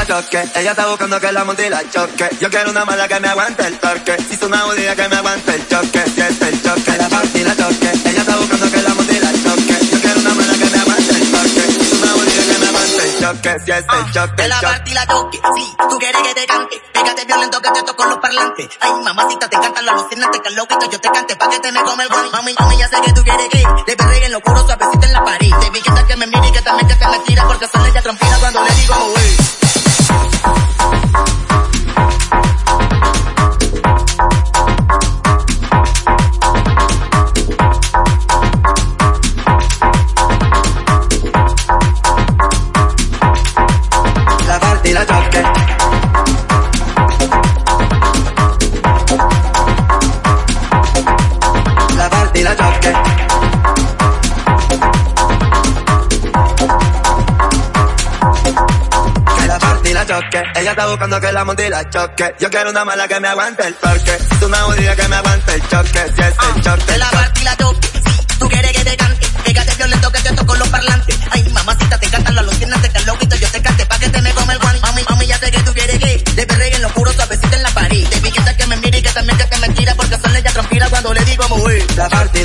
la choque. Ella está buscando que la monte la choque. Yo quiero una mala que me aguante el torque. Si es una judía que me aguante el choque. Si es el choque, la choque y la choque. Ella está buscando que la monte la choque. Yo quiero una mala que me aguante el torque. Si es una judía que me aguante el choque. Si es el choque, la choque. la choque. Si tú quieres que te cante, pégate violento que te toco los parlantes. Ay, mamacita, te cantan los alucinantes que loquito yo te cante pa' que te me come el guan. Mami, mami, ya sé que tú quieres que le perregue en lo oscuro suavecito en la pared. Te vi que que me mira y que también que te me tira porque sale ella trompina cuando le Choque. Ella está buscando que la monte y la choque. Yo quiero una mala que me aguante el torque. Si tú me jodida que me aguante el choque. Si es el choque. Te la parte y la choque. Si tú quieres que te cante, pégate violento que te toco los parlantes. Ay, mamacita, te encantan los alucinantes, te loquito, yo te cante pa' que te me come el guante. Mami, mami, ya sé que tú quieres que perre